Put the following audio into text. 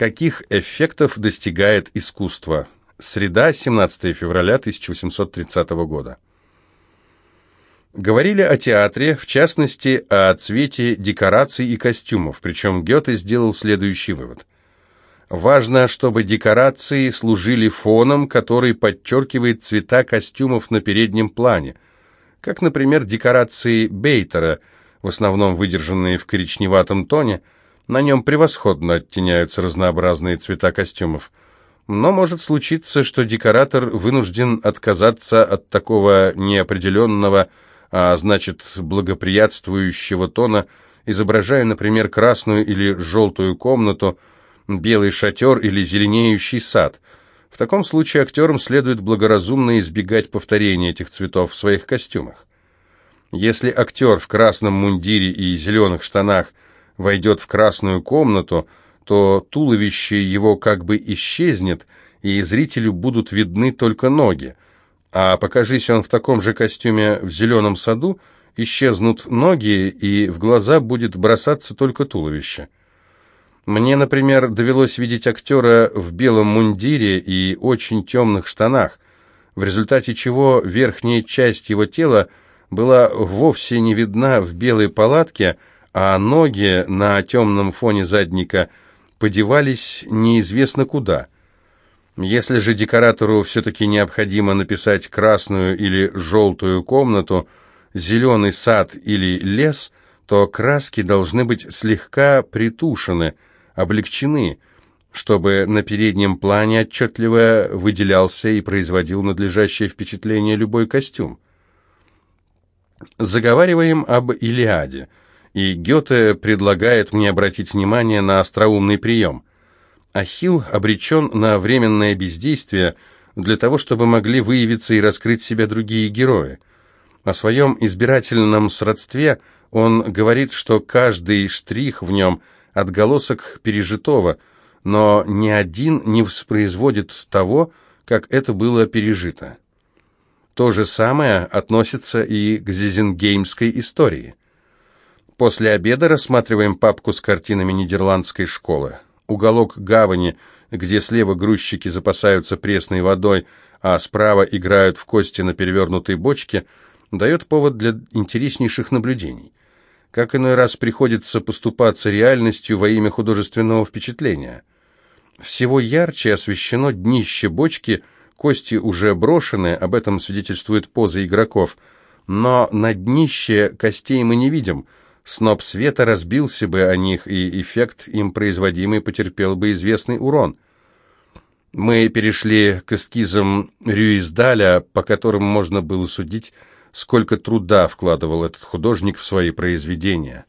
Каких эффектов достигает искусство? Среда, 17 февраля 1830 года. Говорили о театре, в частности, о цвете декораций и костюмов, причем Гёте сделал следующий вывод. Важно, чтобы декорации служили фоном, который подчеркивает цвета костюмов на переднем плане, как, например, декорации Бейтера, в основном выдержанные в коричневатом тоне, на нем превосходно оттеняются разнообразные цвета костюмов. Но может случиться, что декоратор вынужден отказаться от такого неопределенного, а значит благоприятствующего тона, изображая, например, красную или желтую комнату, белый шатер или зеленеющий сад. В таком случае актерам следует благоразумно избегать повторения этих цветов в своих костюмах. Если актер в красном мундире и зеленых штанах войдет в красную комнату, то туловище его как бы исчезнет, и зрителю будут видны только ноги. А покажись он в таком же костюме в зеленом саду, исчезнут ноги, и в глаза будет бросаться только туловище. Мне, например, довелось видеть актера в белом мундире и очень темных штанах, в результате чего верхняя часть его тела была вовсе не видна в белой палатке, а ноги на темном фоне задника подевались неизвестно куда – если же декоратору все-таки необходимо написать красную или желтую комнату, зеленый сад или лес, то краски должны быть слегка притушены, облегчены, чтобы на переднем плане отчетливо выделялся и производил надлежащее впечатление любой костюм. Заговариваем об Илиаде, и Гёте предлагает мне обратить внимание на остроумный прием – Ахилл обречен на временное бездействие для того, чтобы могли выявиться и раскрыть себя другие герои. О своем избирательном сродстве он говорит, что каждый штрих в нем – отголосок пережитого, но ни один не воспроизводит того, как это было пережито. То же самое относится и к зизенгеймской истории. После обеда рассматриваем папку с картинами нидерландской школы уголок гавани, где слева грузчики запасаются пресной водой, а справа играют в кости на перевернутой бочке, дает повод для интереснейших наблюдений. Как иной раз приходится поступаться реальностью во имя художественного впечатления. Всего ярче освещено днище бочки, кости уже брошены, об этом свидетельствует поза игроков, но на днище костей мы не видим – Сноп света разбился бы о них, и эффект им производимый потерпел бы известный урон. Мы перешли к эскизам Рюиздаля, по которым можно было судить, сколько труда вкладывал этот художник в свои произведения.